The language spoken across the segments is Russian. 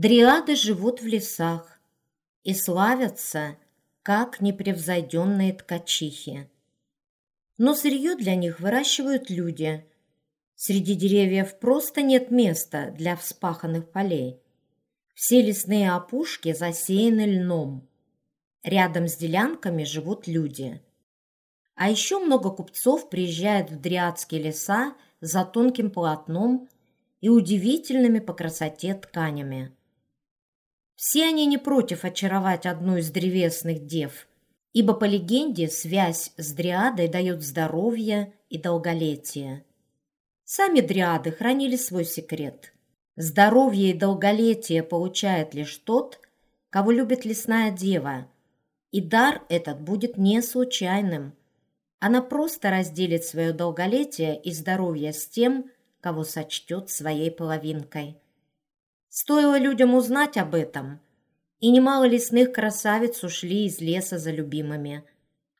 Дриады живут в лесах и славятся, как непревзойденные ткачихи. Но сырье для них выращивают люди. Среди деревьев просто нет места для вспаханных полей. Все лесные опушки засеяны льном. Рядом с делянками живут люди. А еще много купцов приезжают в дриадские леса за тонким полотном и удивительными по красоте тканями. Все они не против очаровать одну из древесных дев, ибо по легенде связь с дриадой дает здоровье и долголетие. Сами дриады хранили свой секрет. Здоровье и долголетие получает лишь тот, кого любит лесная дева, и дар этот будет не случайным. Она просто разделит свое долголетие и здоровье с тем, кого сочтет своей половинкой. Стоило людям узнать об этом, и немало лесных красавиц ушли из леса за любимыми.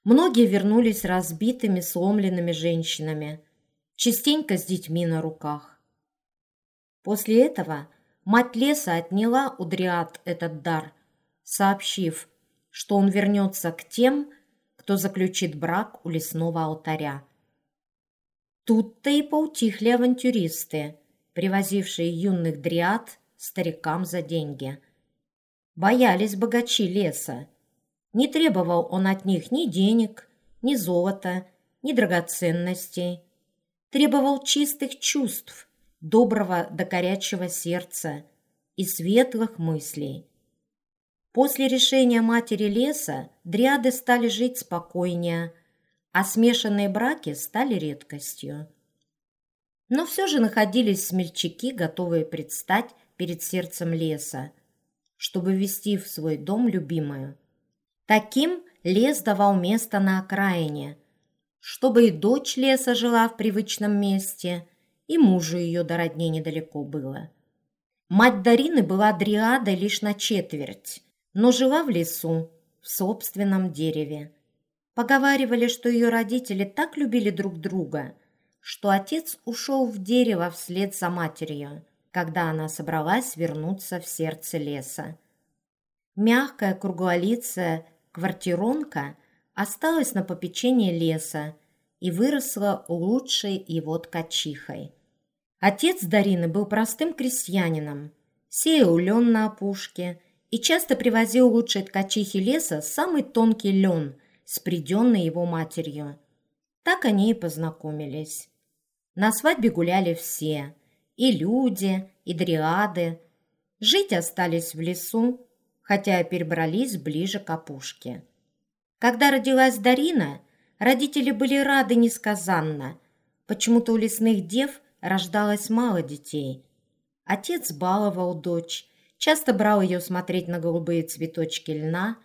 Многие вернулись разбитыми, сломленными женщинами, частенько с детьми на руках. После этого мать леса отняла у Дриад этот дар, сообщив, что он вернется к тем, кто заключит брак у лесного алтаря. Тут-то и поутихли авантюристы, привозившие юных дриад старикам за деньги. Боялись богачи леса. Не требовал он от них ни денег, ни золота, ни драгоценностей. Требовал чистых чувств, доброго до горячего сердца и светлых мыслей. После решения матери леса дриады стали жить спокойнее, а смешанные браки стали редкостью. Но все же находились смельчаки, готовые предстать перед сердцем леса, чтобы ввести в свой дом любимую. Таким лес давал место на окраине, чтобы и дочь леса жила в привычном месте, и мужу ее до родней недалеко было. Мать Дарины была дриадой лишь на четверть, но жила в лесу, в собственном дереве. Поговаривали, что ее родители так любили друг друга, что отец ушел в дерево вслед за матерью – когда она собралась вернуться в сердце леса. Мягкая круглолицая квартиронка осталась на попечении леса и выросла лучшей его ткачихой. Отец Дарины был простым крестьянином, сеял лен на опушке и часто привозил лучшей ткачихи леса самый тонкий лен, спреденный его матерью. Так они и познакомились. На свадьбе гуляли все – и люди, и дриады. Жить остались в лесу, хотя перебрались ближе к опушке. Когда родилась Дарина, родители были рады несказанно. Почему-то у лесных дев рождалось мало детей. Отец баловал дочь, часто брал ее смотреть на голубые цветочки льна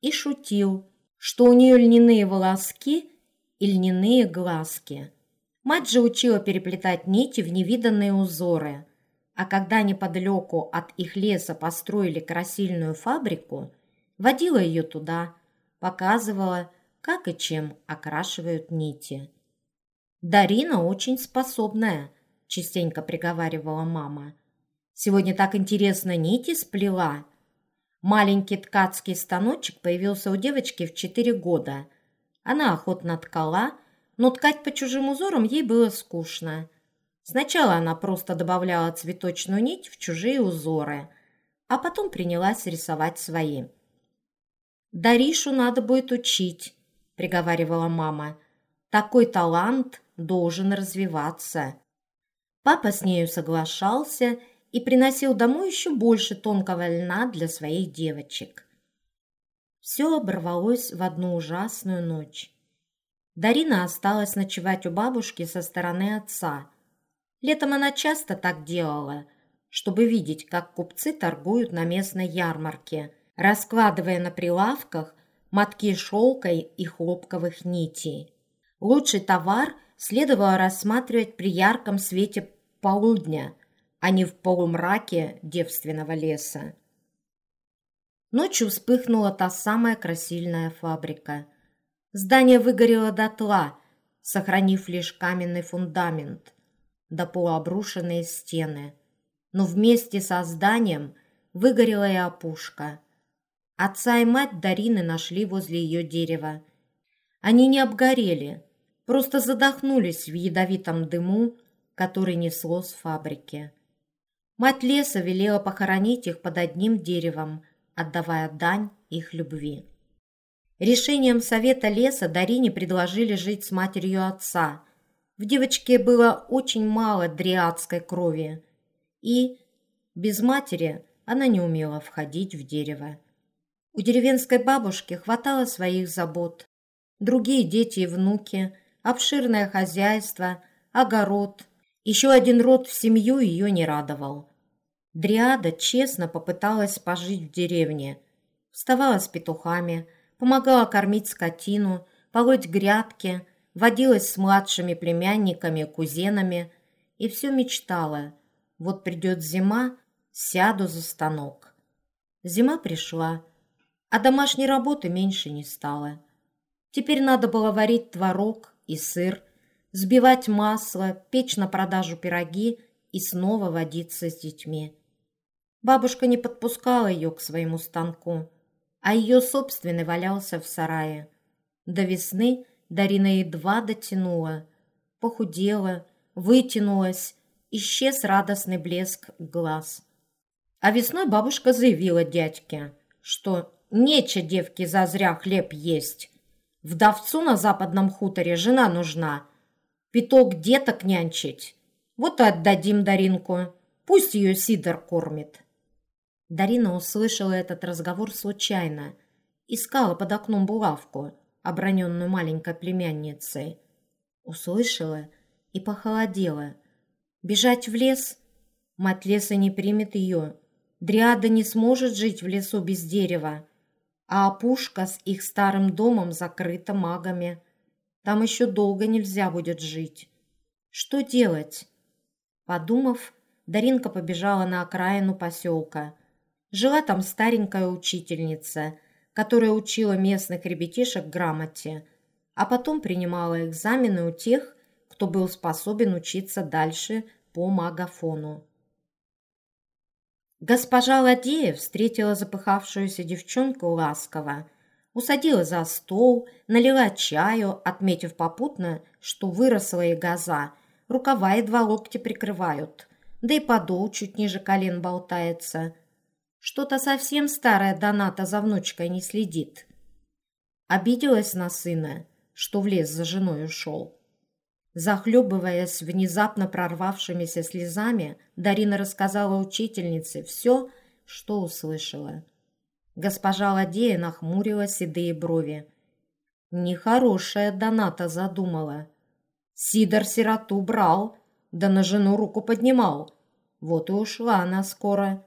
и шутил, что у нее льняные волоски и льняные глазки – Мать же учила переплетать нити в невиданные узоры, а когда неподалеку от их леса построили красильную фабрику, водила ее туда, показывала, как и чем окрашивают нити. «Дарина очень способная», – частенько приговаривала мама. «Сегодня так интересно нити сплела». Маленький ткацкий станочек появился у девочки в четыре года. Она охотно ткала – но ткать по чужим узорам ей было скучно. Сначала она просто добавляла цветочную нить в чужие узоры, а потом принялась рисовать свои. «Даришу надо будет учить», – приговаривала мама. «Такой талант должен развиваться». Папа с нею соглашался и приносил домой еще больше тонкого льна для своих девочек. Все оборвалось в одну ужасную ночь. Дарина осталась ночевать у бабушки со стороны отца. Летом она часто так делала, чтобы видеть, как купцы торгуют на местной ярмарке, раскладывая на прилавках мотки шелка и хлопковых нитей. Лучший товар следовало рассматривать при ярком свете полудня, а не в полумраке девственного леса. Ночью вспыхнула та самая красильная фабрика – Здание выгорело дотла, сохранив лишь каменный фундамент, до полуобрушенные стены. Но вместе со зданием выгорела и опушка. Отца и мать Дарины нашли возле ее дерева. Они не обгорели, просто задохнулись в ядовитом дыму, который несло с фабрики. Мать леса велела похоронить их под одним деревом, отдавая дань их любви. Решением совета леса Дарине предложили жить с матерью отца. В девочке было очень мало дриадской крови, и без матери она не умела входить в дерево. У деревенской бабушки хватало своих забот. Другие дети и внуки, обширное хозяйство, огород. Еще один род в семью ее не радовал. Дриада честно попыталась пожить в деревне. Вставала с петухами, помогала кормить скотину, полоть грядки, водилась с младшими племянниками, кузенами и все мечтала. Вот придет зима, сяду за станок. Зима пришла, а домашней работы меньше не стало. Теперь надо было варить творог и сыр, сбивать масло, печь на продажу пироги и снова водиться с детьми. Бабушка не подпускала ее к своему станку, а ее собственный валялся в сарае. До весны Дарина едва дотянула, похудела, вытянулась, исчез радостный блеск глаз. А весной бабушка заявила дядьке, что Нече девки зазря хлеб есть. Вдовцу на западном хуторе жена нужна. Пяток деток нянчить. Вот и отдадим Даринку. Пусть ее Сидор кормит. Дарина услышала этот разговор случайно. Искала под окном булавку, оброненную маленькой племянницей. Услышала и похолодела. Бежать в лес? Мать леса не примет ее. Дриада не сможет жить в лесу без дерева а опушка с их старым домом закрыта магами. Там еще долго нельзя будет жить. Что делать? Подумав, Даринка побежала на окраину поселка. Жила там старенькая учительница, которая учила местных ребятишек грамоте, а потом принимала экзамены у тех, кто был способен учиться дальше по магафону. Госпожа Ладея встретила запыхавшуюся девчонку ласково, усадила за стол, налила чаю, отметив попутно, что выросла и газа, рукава едва локти прикрывают, да и подол чуть ниже колен болтается. Что-то совсем старая Доната за внучкой не следит. Обиделась на сына, что в лес за женой ушел. Захлебываясь внезапно прорвавшимися слезами, Дарина рассказала учительнице все, что услышала. Госпожа Ладея нахмурила седые брови. Нехорошая Доната задумала. Сидор сироту брал, да на жену руку поднимал. Вот и ушла она скоро.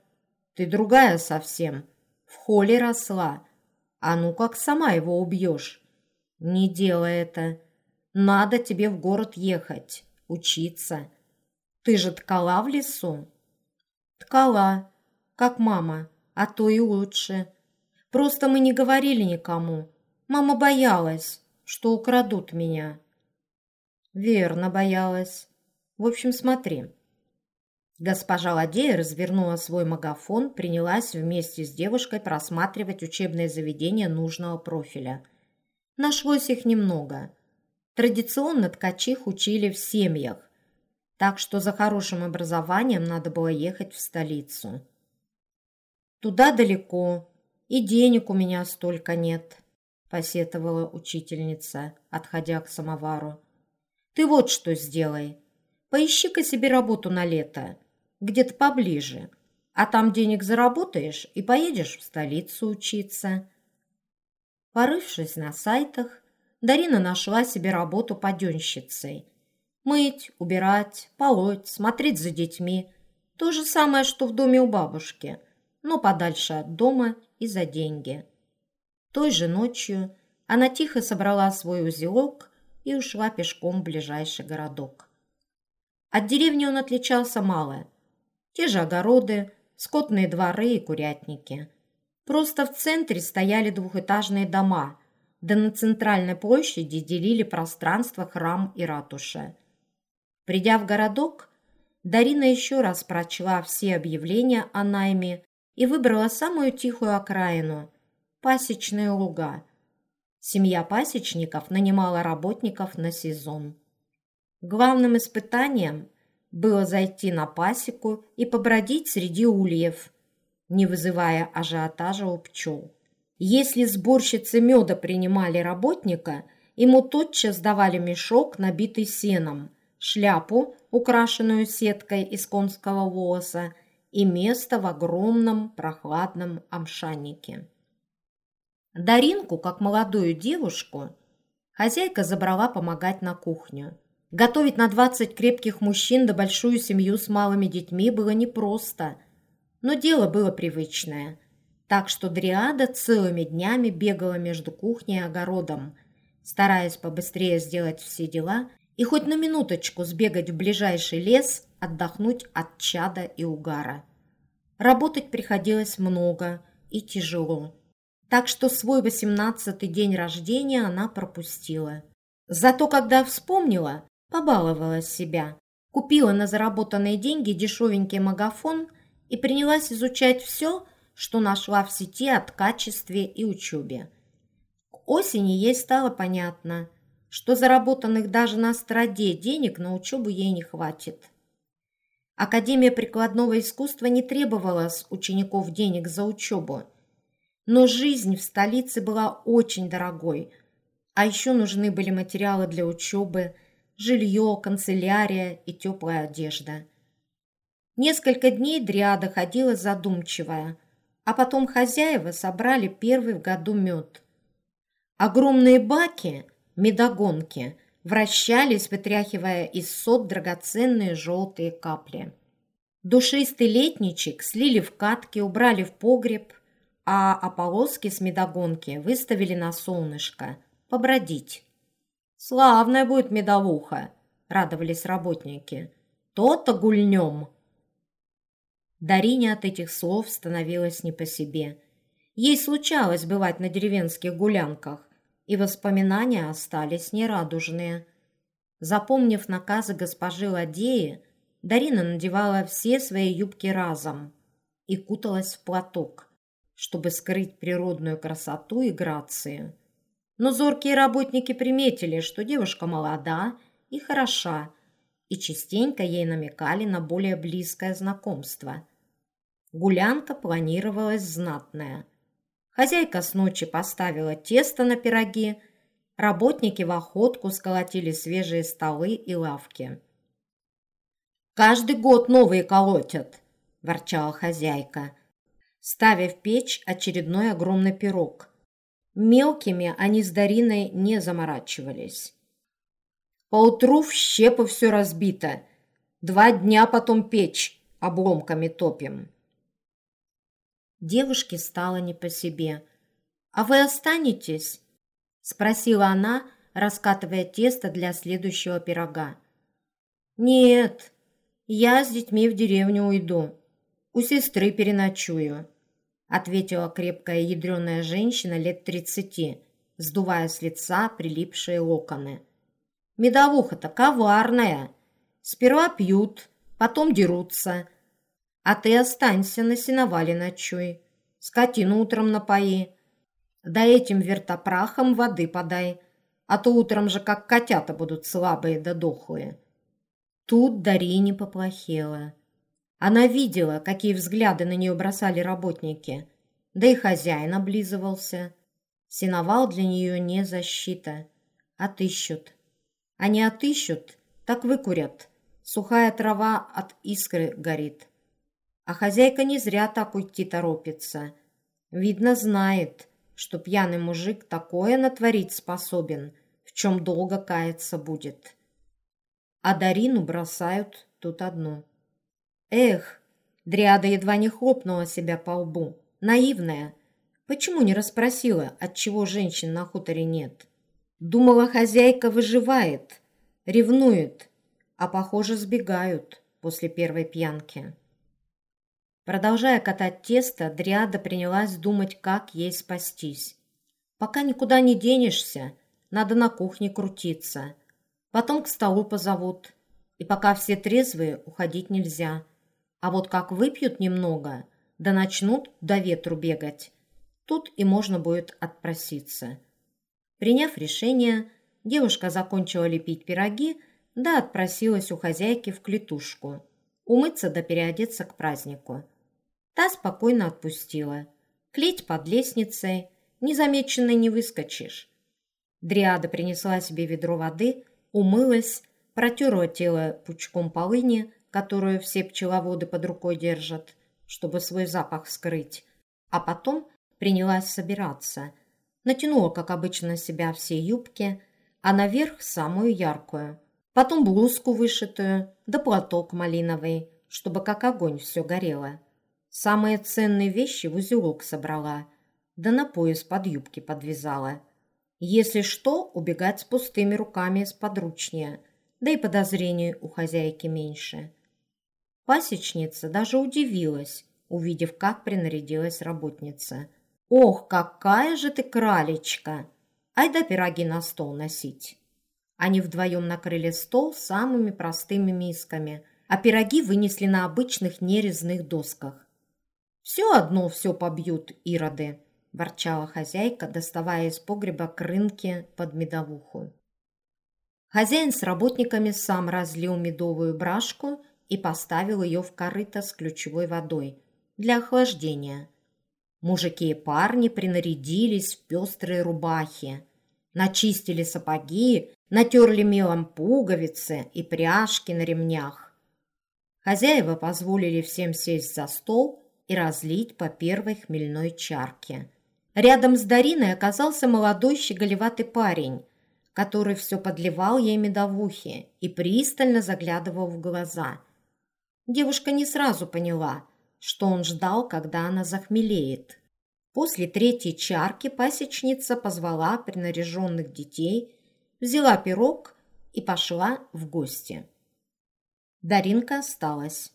Ты другая совсем, в холле росла. А ну как сама его убьешь? Не делай это. Надо тебе в город ехать, учиться. Ты же ткала в лесу?» «Ткала, как мама, а то и лучше. Просто мы не говорили никому. Мама боялась, что украдут меня». «Верно боялась. В общем, смотри». Госпожа Ладея развернула свой магафон, принялась вместе с девушкой просматривать учебное заведение нужного профиля. Нашлось их немного – Традиционно ткачих учили в семьях, так что за хорошим образованием надо было ехать в столицу. «Туда далеко, и денег у меня столько нет», – посетовала учительница, отходя к самовару. «Ты вот что сделай. Поищи-ка себе работу на лето, где-то поближе, а там денег заработаешь и поедешь в столицу учиться». Порывшись на сайтах, Дарина нашла себе работу паденщицей. Мыть, убирать, полоть, смотреть за детьми. То же самое, что в доме у бабушки, но подальше от дома и за деньги. Той же ночью она тихо собрала свой узелок и ушла пешком в ближайший городок. От деревни он отличался мало. Те же огороды, скотные дворы и курятники. Просто в центре стояли двухэтажные дома – да на центральной площади делили пространство храм и ратуша. Придя в городок, Дарина еще раз прочла все объявления о найме и выбрала самую тихую окраину – пасечные луга. Семья пасечников нанимала работников на сезон. Главным испытанием было зайти на пасеку и побродить среди ульев, не вызывая ажиотажа у пчел. Если сборщицы меда принимали работника, ему тотчас давали мешок, набитый сеном, шляпу, украшенную сеткой из конского волоса, и место в огромном прохладном амшаннике. Даринку, как молодую девушку, хозяйка забрала помогать на кухню. Готовить на 20 крепких мужчин да большую семью с малыми детьми было непросто, но дело было привычное. Так что Дриада целыми днями бегала между кухней и огородом, стараясь побыстрее сделать все дела и хоть на минуточку сбегать в ближайший лес, отдохнуть от чада и угара. Работать приходилось много и тяжело, так что свой восемнадцатый день рождения она пропустила. Зато когда вспомнила, побаловала себя, купила на заработанные деньги дешевенький магафон и принялась изучать все, что нашла в сети о качестве и учебе. К осени ей стало понятно, что заработанных даже на страде денег на учебу ей не хватит. Академия прикладного искусства не требовала с учеников денег за учебу, но жизнь в столице была очень дорогой, а еще нужны были материалы для учебы, жилье, канцелярия и теплая одежда. Несколько дней Дриада ходила задумчивая, а потом хозяева собрали первый в году мед. Огромные баки – медогонки, вращались, вытряхивая из сот драгоценные желтые капли. Душистый летничек слили в катки, убрали в погреб, а ополоски с медогонки выставили на солнышко, побродить. «Славная будет медовуха!» — радовались работники. «То-то гульнем!» Дарине от этих слов становилось не по себе. Ей случалось бывать на деревенских гулянках, и воспоминания остались нерадужные. Запомнив наказы госпожи Ладеи, Дарина надевала все свои юбки разом и куталась в платок, чтобы скрыть природную красоту и грацию. Но зоркие работники приметили, что девушка молода и хороша, и частенько ей намекали на более близкое знакомство. Гулянка планировалась знатная – Хозяйка с ночи поставила тесто на пироги, работники в охотку сколотили свежие столы и лавки. «Каждый год новые колотят», – ворчала хозяйка, ставя в печь очередной огромный пирог. Мелкими они с Дариной не заморачивались. Поутру в щепы все разбито. Два дня потом печь обломками топим. Девушке стало не по себе. «А вы останетесь?» – спросила она, раскатывая тесто для следующего пирога. «Нет, я с детьми в деревню уйду. У сестры переночую», – ответила крепкая ядреная женщина лет тридцати, сдувая с лица прилипшие локоны. «Медовуха-то коварная. Сперва пьют, потом дерутся, а ты останься на сеновале ночуй, скотину утром напои, да этим вертопрахом воды подай, а то утром же как котята будут слабые да дохлые». Тут Дарине поплохело. Она видела, какие взгляды на нее бросали работники, да и хозяин облизывался. Сеновал для нее не защита. Отыщут. Они отыщут, так выкурят. Сухая трава от искры горит. А хозяйка не зря так уйти торопится. Видно, знает, что пьяный мужик такое натворить способен, в чем долго каяться будет. А Дарину бросают тут одну. Эх, Дриада едва не хлопнула себя по лбу. Наивная. Почему не расспросила, отчего женщин на хуторе нет? Думала, хозяйка выживает, ревнует, а, похоже, сбегают после первой пьянки. Продолжая катать тесто, Дриада принялась думать, как ей спастись. Пока никуда не денешься, надо на кухне крутиться. Потом к столу позовут. И пока все трезвые, уходить нельзя. А вот как выпьют немного, да начнут до ветру бегать. Тут и можно будет отпроситься. Приняв решение, девушка закончила лепить пироги, да отпросилась у хозяйки в клетушку. Умыться да переодеться к празднику. Та спокойно отпустила. Клеть под лестницей, незамеченной не выскочишь. Дриада принесла себе ведро воды, умылась, протерла тело пучком полыни, которую все пчеловоды под рукой держат, чтобы свой запах скрыть, а потом принялась собираться. Натянула, как обычно, на себя все юбки, а наверх самую яркую. Потом блузку вышитую, да платок малиновый, чтобы как огонь все горело. Самые ценные вещи в узелок собрала, да на пояс под юбки подвязала – если что, убегать с пустыми руками сподручнее, да и подозрений у хозяйки меньше. Пасечница даже удивилась, увидев, как принарядилась работница. «Ох, какая же ты кралечка! Ай да пироги на стол носить!» Они вдвоем накрыли стол самыми простыми мисками, а пироги вынесли на обычных нерезных досках. «Все одно все побьют, ироды!» – ворчала хозяйка, доставая из погреба крынки под медовуху. Хозяин с работниками сам разлил медовую брашку и поставил ее в корыто с ключевой водой для охлаждения. Мужики и парни принарядились в пестрые рубахи, начистили сапоги, натерли мелом пуговицы и пряжки на ремнях. Хозяева позволили всем сесть за стол и разлить по первой хмельной чарке. Рядом с Дариной оказался молодой щеголеватый парень, который все подливал ей медовухи и пристально заглядывал в глаза. Девушка не сразу поняла, что он ждал, когда она захмелеет. После третьей чарки пасечница позвала принаряженных детей, взяла пирог и пошла в гости. Даринка осталась.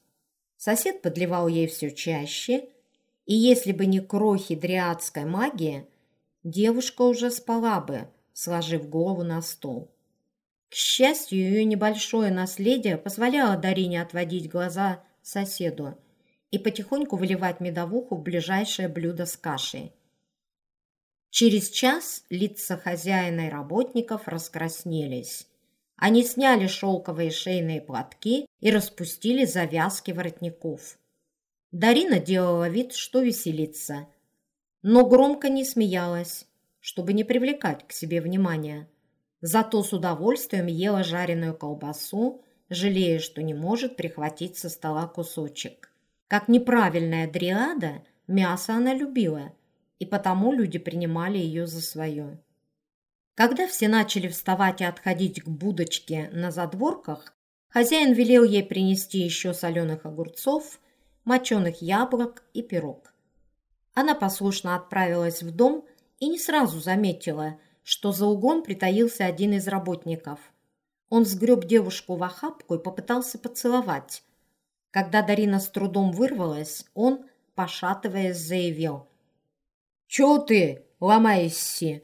Сосед подливал ей все чаще – и если бы не крохи дриадской магии, девушка уже спала бы, сложив голову на стол. К счастью, ее небольшое наследие позволяло Дарине отводить глаза соседу и потихоньку выливать медовуху в ближайшее блюдо с кашей. Через час лица хозяина и работников раскраснелись. Они сняли шелковые шейные платки и распустили завязки воротников. Дарина делала вид, что веселится, но громко не смеялась, чтобы не привлекать к себе внимания. Зато с удовольствием ела жареную колбасу, жалея, что не может прихватить со стола кусочек. Как неправильная дриада, мясо она любила, и потому люди принимали ее за свое. Когда все начали вставать и отходить к будочке на задворках, хозяин велел ей принести еще соленых огурцов моченых яблок и пирог. Она послушно отправилась в дом и не сразу заметила, что за углом притаился один из работников. Он сгреб девушку в охапку и попытался поцеловать. Когда Дарина с трудом вырвалась, он, пошатываясь, заявил. «Чё ты ломаешься?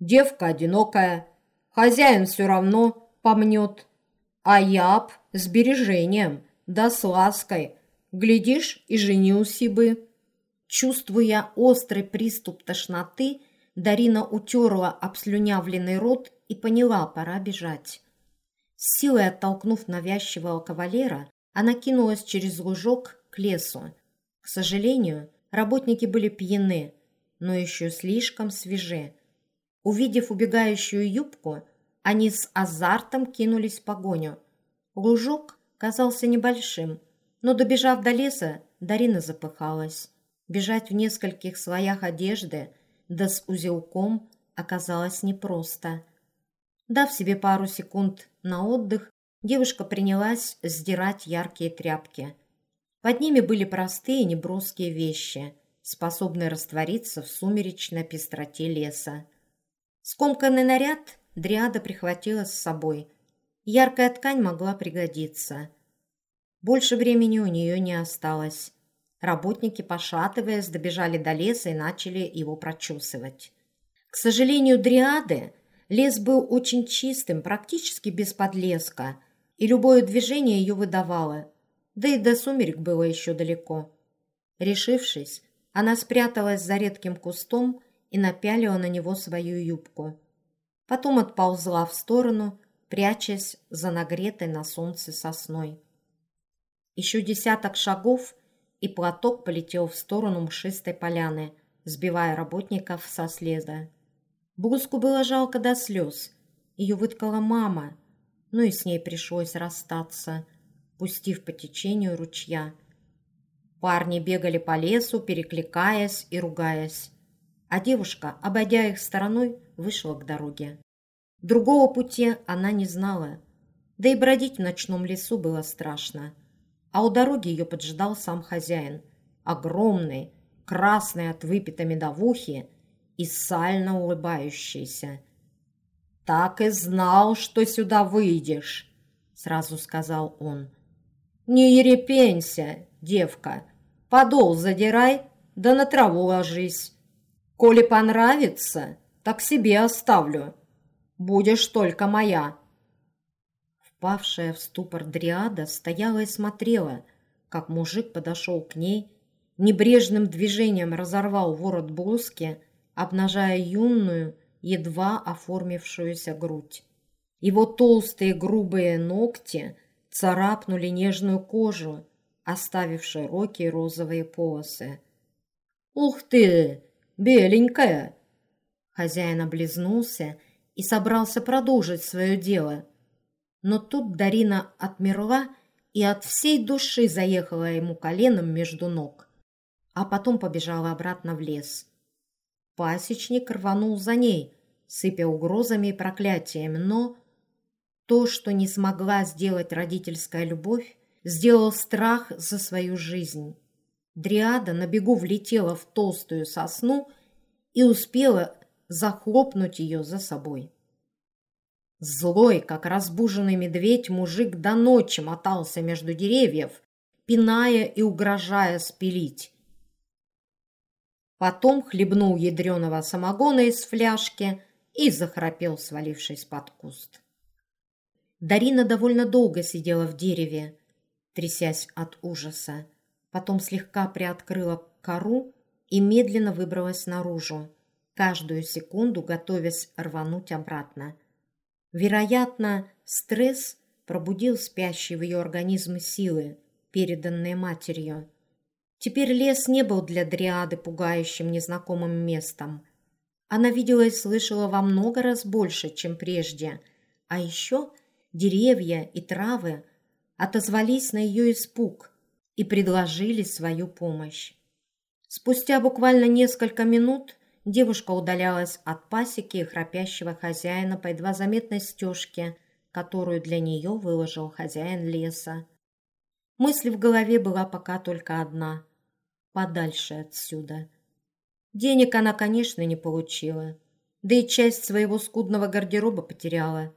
Девка одинокая, хозяин все равно помнет, а я б с да с лаской, Глядишь, и женился бы. Чувствуя острый приступ тошноты, Дарина утерла обслюнявленный рот и поняла, пора бежать. С силой оттолкнув навязчивого кавалера, она кинулась через лужок к лесу. К сожалению, работники были пьяны, но еще слишком свежи. Увидев убегающую юбку, они с азартом кинулись в погоню. Лужок казался небольшим, но, добежав до леса, Дарина запыхалась. Бежать в нескольких слоях одежды, да с узелком, оказалось непросто. Дав себе пару секунд на отдых, девушка принялась сдирать яркие тряпки. Под ними были простые неброские вещи, способные раствориться в сумеречной пестроте леса. Скомканный наряд Дриада прихватила с собой. Яркая ткань могла пригодиться. Больше времени у нее не осталось. Работники, пошатываясь, добежали до леса и начали его прочесывать. К сожалению, дриады лес был очень чистым, практически без подлеска, и любое движение ее выдавало, да и до сумерек было еще далеко. Решившись, она спряталась за редким кустом и напялила на него свою юбку. Потом отползла в сторону, прячась за нагретой на солнце сосной. Еще десяток шагов, и платок полетел в сторону мшистой поляны, сбивая работников со следа. Бузку было жалко до слез. Ее выткала мама, ну и с ней пришлось расстаться, пустив по течению ручья. Парни бегали по лесу, перекликаясь и ругаясь, а девушка, обойдя их стороной, вышла к дороге. Другого пути она не знала, да и бродить в ночном лесу было страшно. А у дороги ее поджидал сам хозяин, огромный, красный от выпитой медовухи и сально улыбающийся. «Так и знал, что сюда выйдешь», — сразу сказал он. «Не ерепенься, девка, подол задирай, да на траву ложись. Коли понравится, так себе оставлю. Будешь только моя». Впавшая в ступор дриада стояла и смотрела, как мужик подошел к ней, небрежным движением разорвал ворот блузки, обнажая юную, едва оформившуюся грудь. Его толстые грубые ногти царапнули нежную кожу, оставив широкие розовые полосы. «Ух ты, беленькая!» Хозяин облизнулся и собрался продолжить свое дело. Но тут Дарина отмерла и от всей души заехала ему коленом между ног, а потом побежала обратно в лес. Пасечник рванул за ней, сыпя угрозами и проклятиями, но то, что не смогла сделать родительская любовь, сделал страх за свою жизнь. Дриада на бегу влетела в толстую сосну и успела захлопнуть ее за собой. Злой, как разбуженный медведь, мужик до ночи мотался между деревьев, пиная и угрожая спилить. Потом хлебнул ядреного самогона из фляжки и захрапел, свалившись под куст. Дарина довольно долго сидела в дереве, трясясь от ужаса. Потом слегка приоткрыла кору и медленно выбралась наружу каждую секунду готовясь рвануть обратно. Вероятно, стресс пробудил спящие в ее организме силы, переданные матерью. Теперь лес не был для Дриады пугающим незнакомым местом. Она видела и слышала во много раз больше, чем прежде, а еще деревья и травы отозвались на ее испуг и предложили свою помощь. Спустя буквально несколько минут Девушка удалялась от пасеки и храпящего хозяина по едва заметной стежке, которую для нее выложил хозяин леса. Мысль в голове была пока только одна – подальше отсюда. Денег она, конечно, не получила, да и часть своего скудного гардероба потеряла,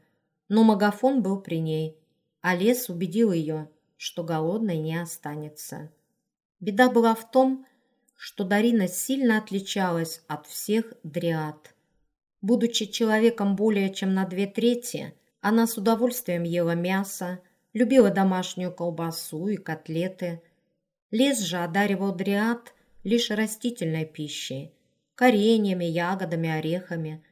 но магафон был при ней, а лес убедил ее, что голодной не останется. Беда была в том, что Дарина сильно отличалась от всех дриад. Будучи человеком более чем на две трети, она с удовольствием ела мясо, любила домашнюю колбасу и котлеты. Лес же одаривал дриад лишь растительной пищей, кореньями, ягодами, орехами.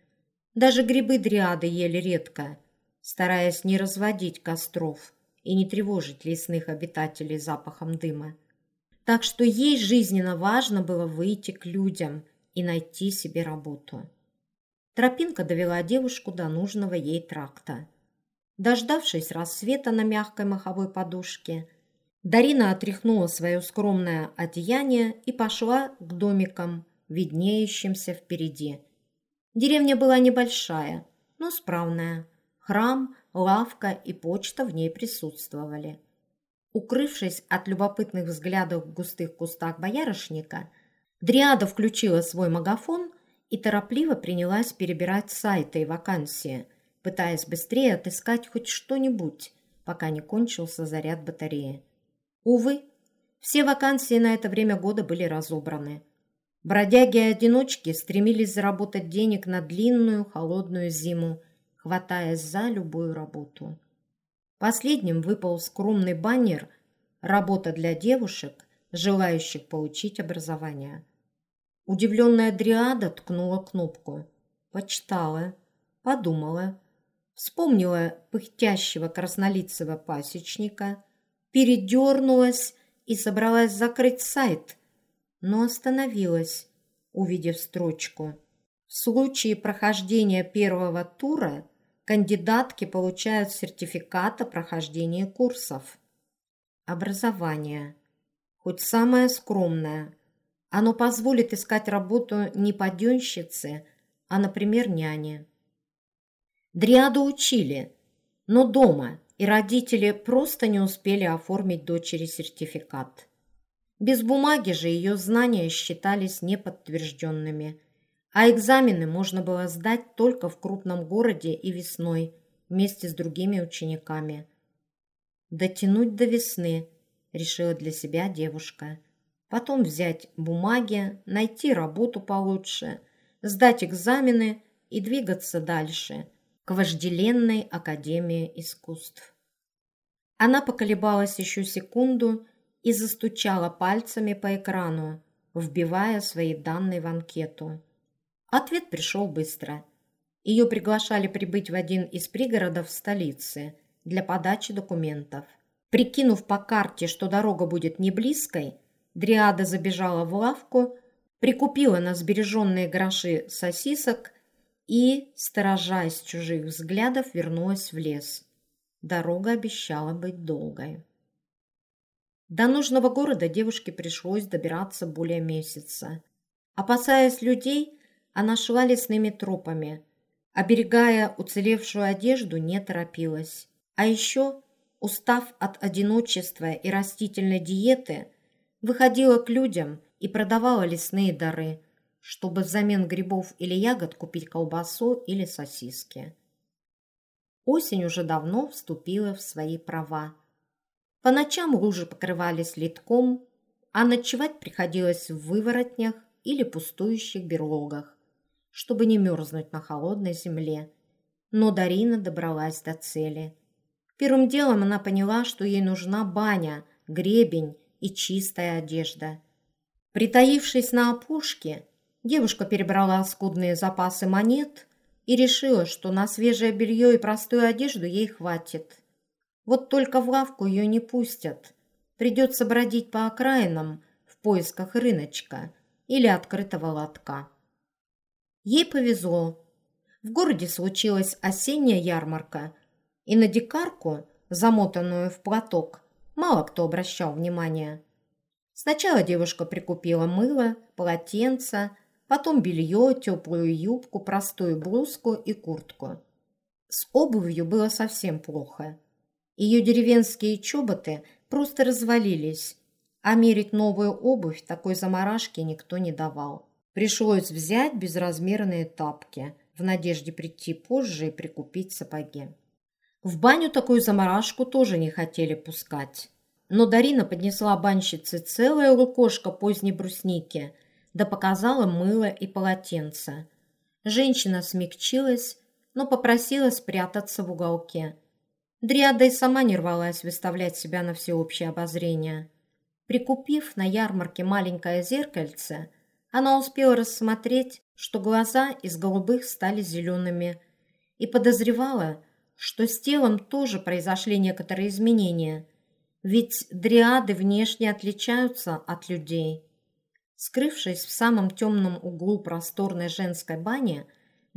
Даже грибы дриады ели редко, стараясь не разводить костров и не тревожить лесных обитателей запахом дыма так что ей жизненно важно было выйти к людям и найти себе работу. Тропинка довела девушку до нужного ей тракта. Дождавшись рассвета на мягкой маховой подушке, Дарина отряхнула свое скромное одеяние и пошла к домикам, виднеющимся впереди. Деревня была небольшая, но справная. Храм, лавка и почта в ней присутствовали. Укрывшись от любопытных взглядов в густых кустах боярышника, Дриада включила свой магафон и торопливо принялась перебирать сайты и вакансии, пытаясь быстрее отыскать хоть что-нибудь, пока не кончился заряд батареи. Увы, все вакансии на это время года были разобраны. Бродяги и одиночки стремились заработать денег на длинную холодную зиму, хватаясь за любую работу. Последним выпал скромный баннер «Работа для девушек» желающих получить образование. Удивленная Дриада ткнула кнопку. Почитала, подумала, вспомнила пыхтящего краснолицего пасечника, передернулась и собралась закрыть сайт, но остановилась, увидев строчку. В случае прохождения первого тура кандидатки получают сертификат о прохождении курсов. Образование. Хоть самое скромное. Оно позволит искать работу не паденщице, а, например, няне. Дриаду учили, но дома, и родители просто не успели оформить дочери сертификат. Без бумаги же ее знания считались неподтвержденными, а экзамены можно было сдать только в крупном городе и весной вместе с другими учениками. «Дотянуть до весны», – решила для себя девушка. «Потом взять бумаги, найти работу получше, сдать экзамены и двигаться дальше, к вожделенной Академии искусств». Она поколебалась еще секунду и застучала пальцами по экрану, вбивая свои данные в анкету. Ответ пришел быстро. Ее приглашали прибыть в один из пригородов столицы для подачи документов. Прикинув по карте, что дорога будет не близкой, Дриада забежала в лавку, прикупила на сбереженные гроши сосисок и, сторожась чужих взглядов, вернулась в лес. Дорога обещала быть долгой. До нужного города девушке пришлось добираться более месяца. Опасаясь людей, она шла лесными тропами. Оберегая уцелевшую одежду, не торопилась. А еще, устав от одиночества и растительной диеты, выходила к людям и продавала лесные дары, чтобы взамен грибов или ягод купить колбасу или сосиски. Осень уже давно вступила в свои права – по ночам лужи покрывались литком, а ночевать приходилось в выворотнях или пустующих берлогах, чтобы не мерзнуть на холодной земле. Но Дарина добралась до цели. Первым делом она поняла, что ей нужна баня, гребень и чистая одежда. Притаившись на опушке, девушка перебрала скудные запасы монет и решила, что на свежее белье и простую одежду ей хватит. Вот только в лавку ее не пустят. Придется бродить по окраинам в поисках рыночка или открытого лотка. Ей повезло. В городе случилась осенняя ярмарка, и на дикарку, замотанную в платок, мало кто обращал внимание. Сначала девушка прикупила мыло, полотенце, потом белье, теплую юбку, простую блузку и куртку. С обувью было совсем плохо. Ее деревенские чоботы просто развалились, а мерить новую обувь такой заморашки никто не давал. Пришлось взять безразмерные тапки в надежде прийти позже и прикупить сапоги. В баню такую заморашку тоже не хотели пускать. Но Дарина поднесла банщице целое лукошко поздней брусники, да показала мыло и полотенце. Женщина смягчилась, но попросила спрятаться в уголке – Дриада и сама не рвалась выставлять себя на всеобщее обозрение. Прикупив на ярмарке маленькое зеркальце, она успела рассмотреть, что глаза из голубых стали зелеными, и подозревала, что с телом тоже произошли некоторые изменения, ведь дриады внешне отличаются от людей. Скрывшись в самом темном углу просторной женской бани,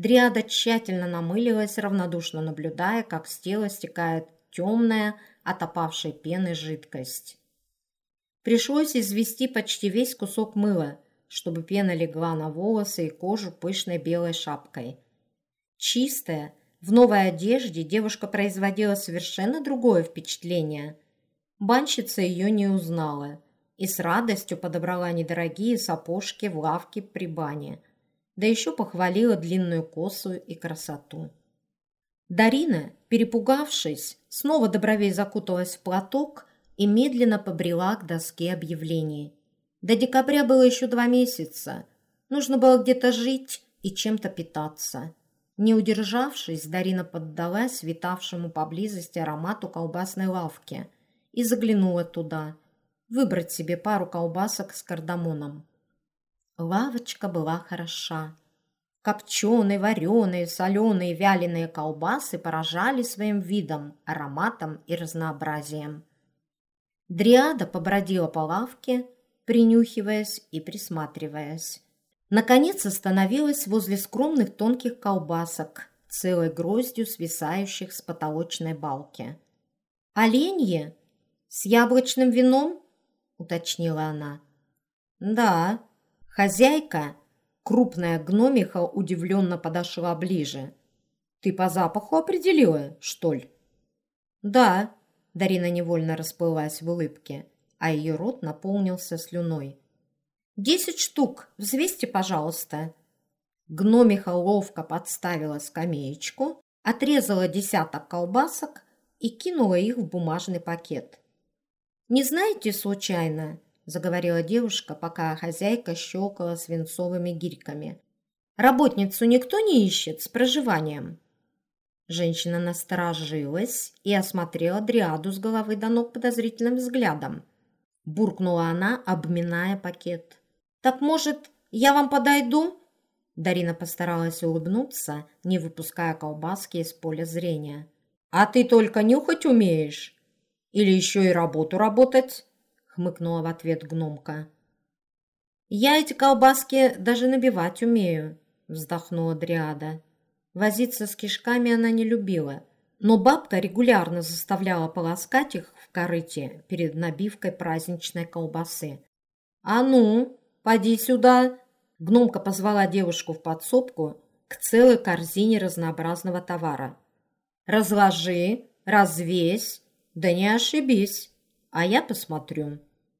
Дриада тщательно намылилась, равнодушно наблюдая, как с тела стекает темная, отопавшей пены жидкость. Пришлось извести почти весь кусок мыла, чтобы пена легла на волосы и кожу пышной белой шапкой. Чистая, в новой одежде девушка производила совершенно другое впечатление. Банщица ее не узнала и с радостью подобрала недорогие сапожки в лавке при бане – да еще похвалила длинную косу и красоту. Дарина, перепугавшись, снова до бровей закуталась в платок и медленно побрела к доске объявлений. До декабря было еще два месяца. Нужно было где-то жить и чем-то питаться. Не удержавшись, Дарина поддалась витавшему поблизости аромату колбасной лавки и заглянула туда. выбрать себе пару колбасок с кардамоном. Лавочка была хороша. Копченые, вареные, соленые, вяленые колбасы поражали своим видом, ароматом и разнообразием. Дриада побродила по лавке, принюхиваясь и присматриваясь. Наконец остановилась возле скромных тонких колбасок, целой гроздью свисающих с потолочной балки. «Оленье? С яблочным вином?» — уточнила она. «Да». Хозяйка, крупная гномиха, удивленно подошла ближе. «Ты по запаху определила, что ли?» «Да», — Дарина невольно расплылась в улыбке, а ее рот наполнился слюной. «Десять штук, взвесьте, пожалуйста». Гномиха ловко подставила скамеечку, отрезала десяток колбасок и кинула их в бумажный пакет. «Не знаете, случайно?» – заговорила девушка, пока хозяйка щелкала свинцовыми гирьками. «Работницу никто не ищет с проживанием?» Женщина насторожилась и осмотрела Дриаду с головы до ног подозрительным взглядом. Буркнула она, обминая пакет. «Так, может, я вам подойду?» Дарина постаралась улыбнуться, не выпуская колбаски из поля зрения. «А ты только нюхать умеешь? Или еще и работу работать?» хмыкнула в ответ гномка. «Я эти колбаски даже набивать умею», вздохнула Дриада. Возиться с кишками она не любила, но бабка регулярно заставляла полоскать их в корыте перед набивкой праздничной колбасы. «А ну, поди сюда!» Гномка позвала девушку в подсобку к целой корзине разнообразного товара. «Разложи, развесь, да не ошибись, а я посмотрю».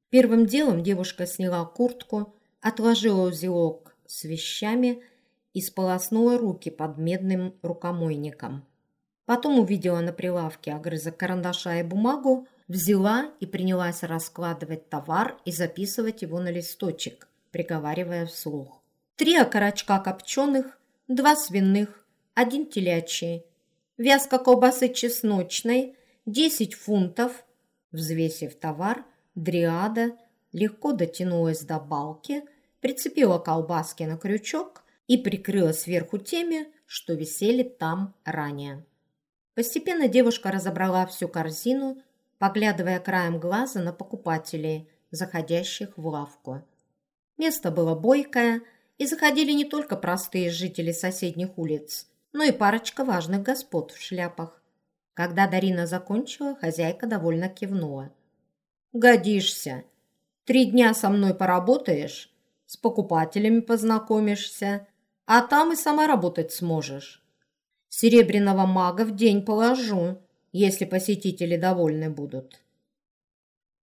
Первым делом девушка сняла куртку, отложила узелок с вещами и сполоснула руки под медным рукомойником. Потом увидела на прилавке огрызок карандаша и бумагу, взяла и принялась раскладывать товар и записывать его на листочек, приговаривая вслух. Три окорочка копченых, два свиных, один телячий, вязка колбасы чесночной, 10 фунтов. Взвесив товар, Дриада легко дотянулась до балки, прицепила колбаски на крючок и прикрыла сверху теми, что висели там ранее. Постепенно девушка разобрала всю корзину, поглядывая краем глаза на покупателей, заходящих в лавку. Место было бойкое, и заходили не только простые жители соседних улиц, но и парочка важных господ в шляпах. Когда Дарина закончила, хозяйка довольно кивнула. «Годишься. Три дня со мной поработаешь, с покупателями познакомишься, а там и сама работать сможешь. Серебряного мага в день положу, если посетители довольны будут».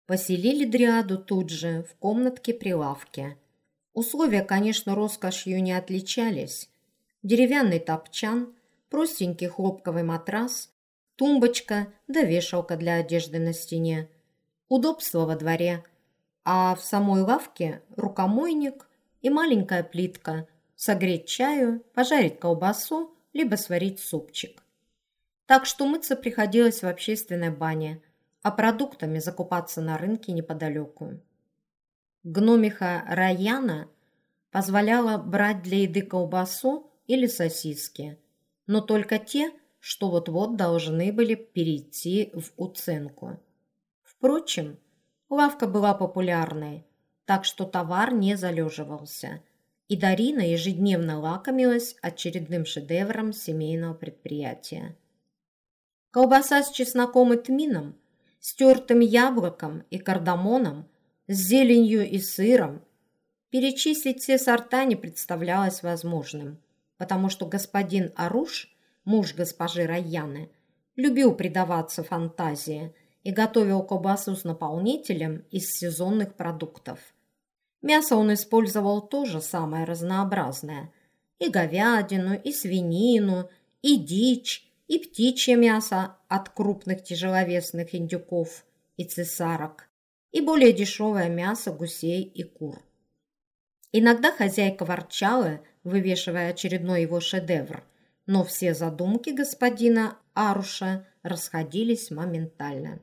Поселили Дриаду тут же, в комнатке при лавке. Условия, конечно, роскошью не отличались. Деревянный топчан, простенький хлопковый матрас, тумбочка да вешалка для одежды на стене – удобство во дворе, а в самой лавке рукомойник и маленькая плитка согреть чаю, пожарить колбасу, либо сварить супчик. Так что мыться приходилось в общественной бане, а продуктами закупаться на рынке неподалеку. Гномиха Раяна позволяла брать для еды колбасу или сосиски, но только те, что вот-вот должны были перейти в уценку. Впрочем, лавка была популярной, так что товар не залеживался, и Дарина ежедневно лакомилась очередным шедевром семейного предприятия. Колбаса с чесноком и тмином, с тертым яблоком и кардамоном, с зеленью и сыром. Перечислить все сорта не представлялось возможным, потому что господин Аруш, муж госпожи Раяны, любил предаваться фантазии – и готовил колбасу с наполнителем из сезонных продуктов. Мясо он использовал тоже самое разнообразное. И говядину, и свинину, и дичь, и птичье мясо от крупных тяжеловесных индюков и цесарок, и более дешевое мясо гусей и кур. Иногда хозяйка ворчала, вывешивая очередной его шедевр, но все задумки господина Аруша расходились моментально.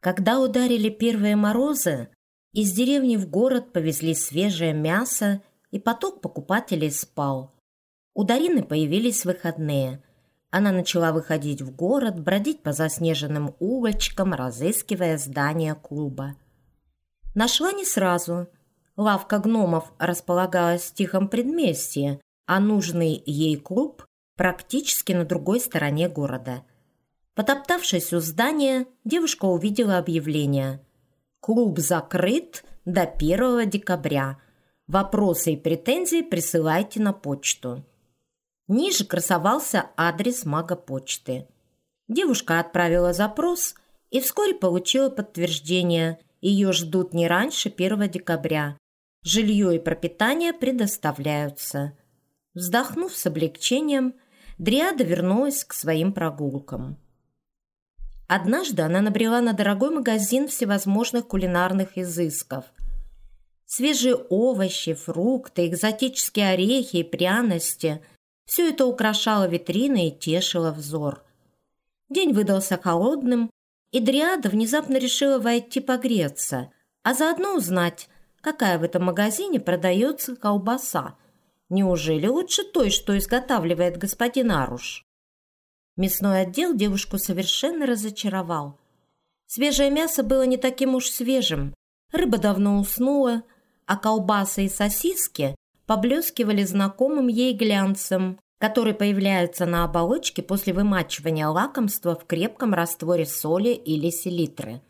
Когда ударили первые морозы, Из деревни в город повезли свежее мясо, и поток покупателей спал. У Дарины появились выходные. Она начала выходить в город, бродить по заснеженным улочкам, разыскивая здание клуба. Нашла не сразу. Лавка гномов располагалась в тихом предместье, а нужный ей клуб практически на другой стороне города. Потоптавшись у здания, девушка увидела объявление «Клуб закрыт до 1 декабря. Вопросы и претензии присылайте на почту». Ниже красовался адрес мага-почты. Девушка отправила запрос и вскоре получила подтверждение ее ждут не раньше 1 декабря. Жилье и пропитание предоставляются. Вздохнув с облегчением, Дриада вернулась к своим прогулкам. Однажды она набрела на дорогой магазин всевозможных кулинарных изысков. Свежие овощи, фрукты, экзотические орехи и пряности – все это украшало витрины и тешило взор. День выдался холодным, и Дриада внезапно решила войти погреться, а заодно узнать, какая в этом магазине продается колбаса. Неужели лучше той, что изготавливает господин Аруш? Мясной отдел девушку совершенно разочаровал. Свежее мясо было не таким уж свежим, рыба давно уснула, а колбасы и сосиски поблескивали знакомым ей глянцем, который появляется на оболочке после вымачивания лакомства в крепком растворе соли или селитры.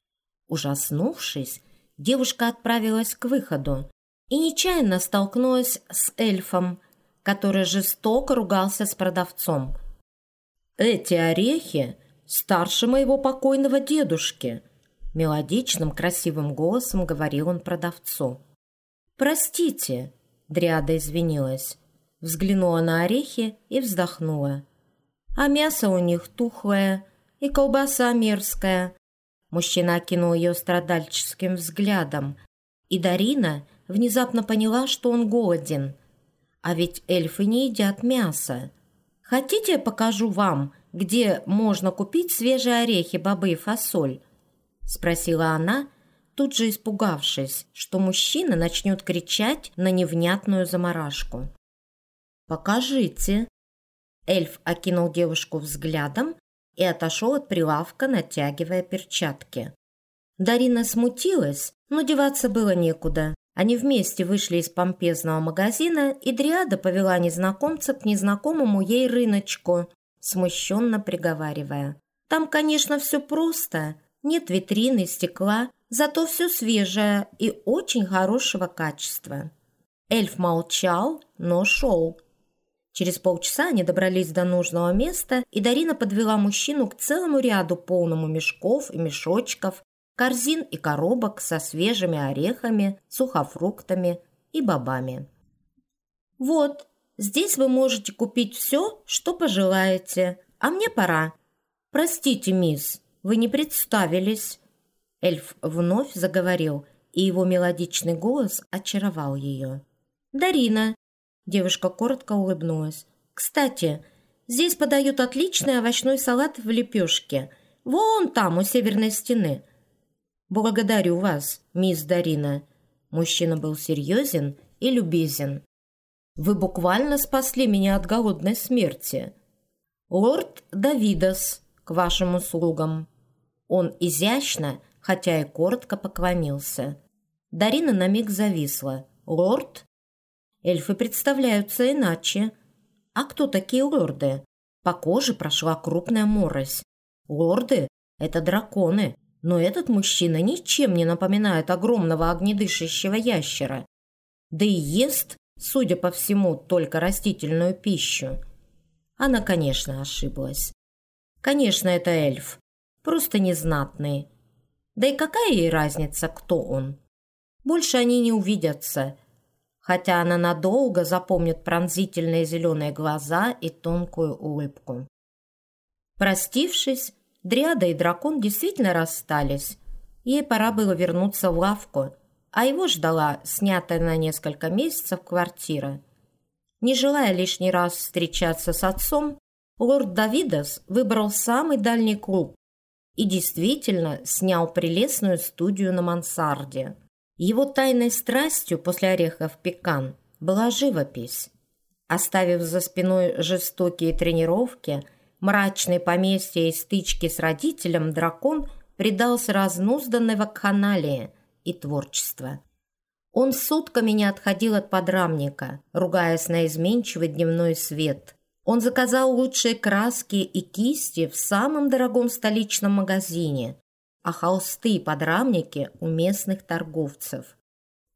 Ужаснувшись, девушка отправилась к выходу и нечаянно столкнулась с эльфом, который жестоко ругался с продавцом. «Эти орехи старше моего покойного дедушки», мелодичным красивым голосом говорил он продавцу. «Простите», — Дриада извинилась, взглянула на орехи и вздохнула. А мясо у них тухлое и колбаса мерзкая. Мужчина окинул ее страдальческим взглядом, и Дарина внезапно поняла, что он голоден. А ведь эльфы не едят мясо. «Хотите, я покажу вам, где можно купить свежие орехи, бобы и фасоль?» Спросила она, тут же испугавшись, что мужчина начнет кричать на невнятную заморашку. «Покажите». Эльф окинул девушку взглядом и отошел от прилавка, натягивая перчатки. Дарина смутилась, но деваться было некуда. Они вместе вышли из помпезного магазина, и Дриада повела незнакомца к незнакомому ей рыночку, смущенно приговаривая. «Там, конечно, все просто. Нет витрины, стекла, зато все свежее и очень хорошего качества». Эльф молчал, но шел. Через полчаса они добрались до нужного места, и Дарина подвела мужчину к целому ряду полному мешков и мешочков, корзин и коробок со свежими орехами, сухофруктами и бобами. «Вот, здесь вы можете купить все, что пожелаете, а мне пора. Простите, мисс, вы не представились». Эльф вновь заговорил, и его мелодичный голос очаровал ее. «Дарина, Девушка коротко улыбнулась. «Кстати, здесь подают отличный овощной салат в лепешке. Вон там, у северной стены». «Благодарю вас, мисс Дарина». Мужчина был серьезен и любезен. «Вы буквально спасли меня от голодной смерти. Лорд Давидос, к вашим услугам». Он изящно, хотя и коротко поклонился. Дарина на миг зависла. «Лорд?» Эльфы представляются иначе. А кто такие лорды? По коже прошла крупная морось. Лорды – это драконы, но этот мужчина ничем не напоминает огромного огнедышащего ящера. Да и ест, судя по всему, только растительную пищу. Она, конечно, ошиблась. Конечно, это эльф, просто незнатный. Да и какая ей разница, кто он? Больше они не увидятся – хотя она надолго запомнит пронзительные зеленые глаза и тонкую улыбку. Простившись, Дриада и дракон действительно расстались. Ей пора было вернуться в лавку, а его ждала снятая на несколько месяцев квартира. Не желая лишний раз встречаться с отцом, лорд Давидос выбрал самый дальний клуб и действительно снял прелестную студию на мансарде – Его тайной страстью после орехов пекан была живопись. Оставив за спиной жестокие тренировки, мрачные поместья и стычки с родителем, дракон предался разнузданной вакханалии и творчеству. Он сутками не отходил от подрамника, ругаясь на изменчивый дневной свет. Он заказал лучшие краски и кисти в самом дорогом столичном магазине, а холсты и подрамники у местных торговцев.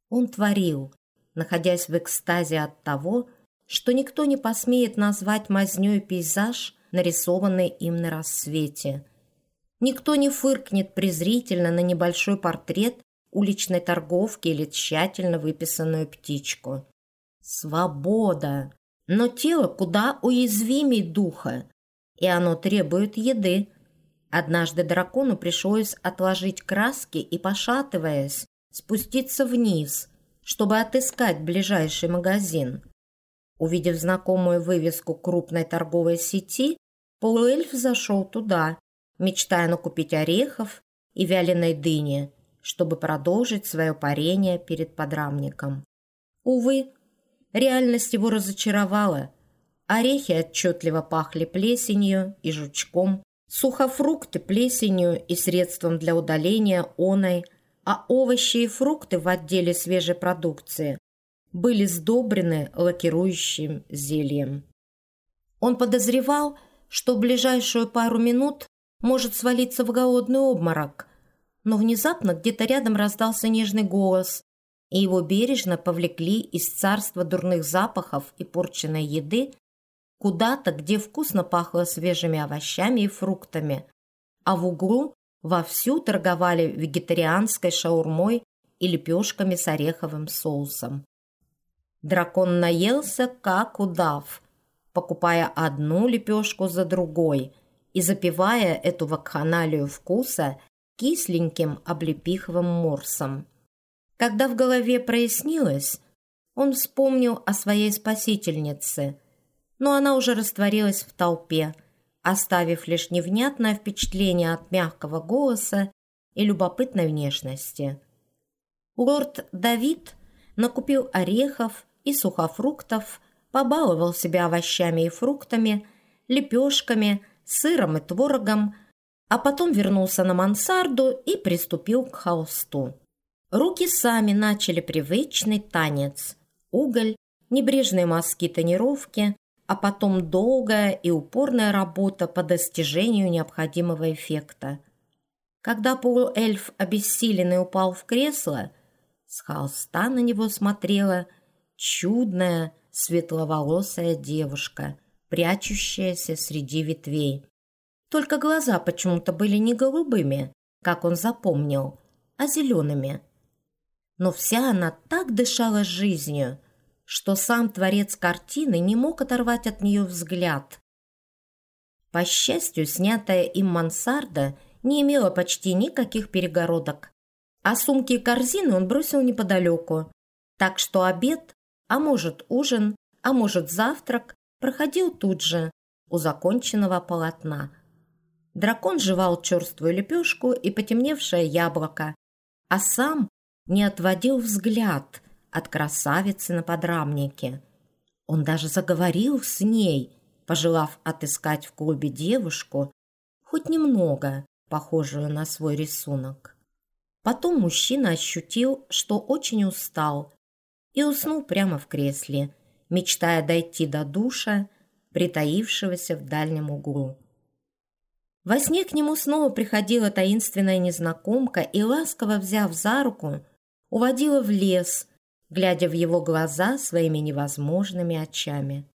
Он творил, находясь в экстазе от того, что никто не посмеет назвать мазнёй пейзаж, нарисованный им на рассвете. Никто не фыркнет презрительно на небольшой портрет уличной торговки или тщательно выписанную птичку. Свобода! Но тело куда уязвимей духа, и оно требует еды. Однажды дракону пришлось отложить краски и, пошатываясь, спуститься вниз, чтобы отыскать ближайший магазин. Увидев знакомую вывеску крупной торговой сети, полуэльф зашел туда, мечтая накупить орехов и вяленой дыни, чтобы продолжить свое парение перед подрамником. Увы, реальность его разочаровала. Орехи отчетливо пахли плесенью и жучком, сухофрукты плесенью и средством для удаления оной, а овощи и фрукты в отделе свежей продукции были сдобрены лакирующим зельем. Он подозревал, что в ближайшую пару минут может свалиться в голодный обморок, но внезапно где-то рядом раздался нежный голос, и его бережно повлекли из царства дурных запахов и порченной еды куда-то, где вкусно пахло свежими овощами и фруктами, а в углу вовсю торговали вегетарианской шаурмой и лепешками с ореховым соусом. Дракон наелся, как удав, покупая одну лепешку за другой и запивая эту вакханалию вкуса кисленьким облепиховым морсом. Когда в голове прояснилось, он вспомнил о своей спасительнице, но она уже растворилась в толпе, оставив лишь невнятное впечатление от мягкого голоса и любопытной внешности. Лорд Давид накупил орехов и сухофруктов, побаловал себя овощами и фруктами, лепешками, сыром и творогом, а потом вернулся на мансарду и приступил к холсту. Руки сами начали привычный танец. Уголь, небрежные мазки тонировки, а потом долгая и упорная работа по достижению необходимого эффекта. Когда полуэльф обессиленный упал в кресло, с холста на него смотрела – чудная светловолосая девушка, прячущаяся среди ветвей. Только глаза почему-то были не голубыми, как он запомнил, а зелеными. Но вся она так дышала жизнью, что сам творец картины не мог оторвать от нее взгляд. По счастью, снятая им мансарда не имела почти никаких перегородок, а сумки и корзины он бросил неподалеку, так что обед а может ужин, а может завтрак, проходил тут же, у законченного полотна. Дракон жевал черствую лепешку и потемневшее яблоко, а сам не отводил взгляд от красавицы на подрамнике. Он даже заговорил с ней, пожелав отыскать в клубе девушку, хоть немного похожую на свой рисунок. Потом мужчина ощутил, что очень устал и уснул прямо в кресле, мечтая дойти до душа, притаившегося в дальнем углу. Во сне к нему снова приходила таинственная незнакомка и, ласково взяв за руку, уводила в лес, глядя в его глаза своими невозможными очами.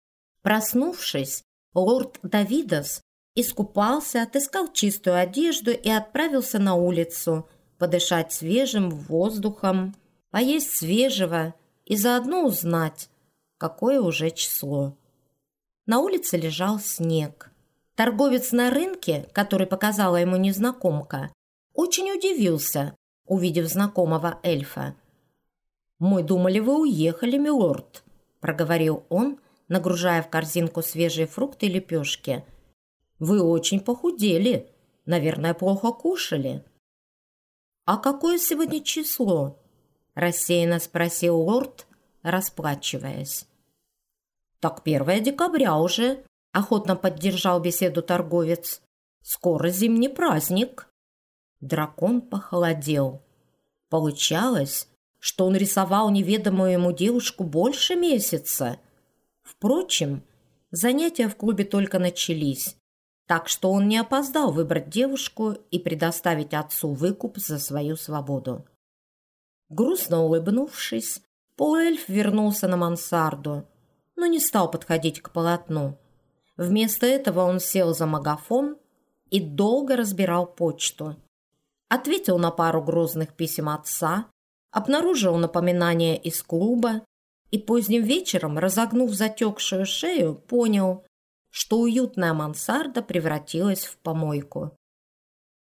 Проснувшись, лорд Давидос искупался, отыскал чистую одежду и отправился на улицу подышать свежим воздухом, поесть свежего, и заодно узнать, какое уже число. На улице лежал снег. Торговец на рынке, который показала ему незнакомка, очень удивился, увидев знакомого эльфа. «Мы думали, вы уехали, милорд», – проговорил он, нагружая в корзинку свежие фрукты и лепешки. «Вы очень похудели. Наверное, плохо кушали». «А какое сегодня число?» – рассеянно спросил лорд, расплачиваясь. «Так 1 декабря уже», – охотно поддержал беседу торговец. «Скоро зимний праздник». Дракон похолодел. Получалось, что он рисовал неведомую ему девушку больше месяца. Впрочем, занятия в клубе только начались, так что он не опоздал выбрать девушку и предоставить отцу выкуп за свою свободу. Грустно улыбнувшись, полуэльф вернулся на мансарду, но не стал подходить к полотну. Вместо этого он сел за магафон и долго разбирал почту. Ответил на пару грозных писем отца, обнаружил напоминание из клуба и поздним вечером, разогнув затекшую шею, понял, что уютная мансарда превратилась в помойку.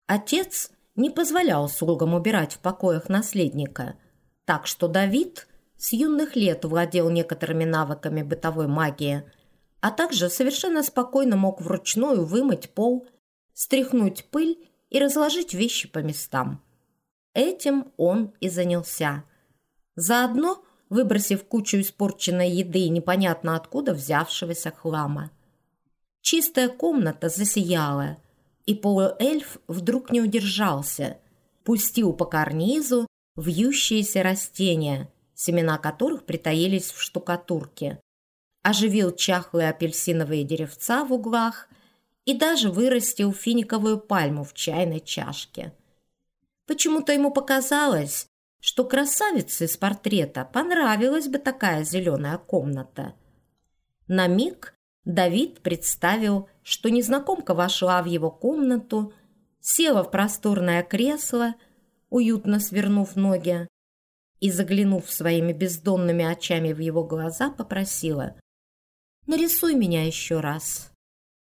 Отец не позволял слугам убирать в покоях наследника, так что Давид с юных лет владел некоторыми навыками бытовой магии, а также совершенно спокойно мог вручную вымыть пол, стряхнуть пыль и разложить вещи по местам. Этим он и занялся. Заодно выбросив кучу испорченной еды и непонятно откуда взявшегося хлама. Чистая комната засияла, и полуэльф вдруг не удержался, пустил по карнизу вьющиеся растения, семена которых притаились в штукатурке, оживил чахлые апельсиновые деревца в углах и даже вырастил финиковую пальму в чайной чашке. Почему-то ему показалось, что красавице с портрета понравилась бы такая зеленая комната. На миг Давид представил, что незнакомка вошла в его комнату, села в просторное кресло, уютно свернув ноги, и, заглянув своими бездонными очами в его глаза, попросила «Нарисуй меня еще раз».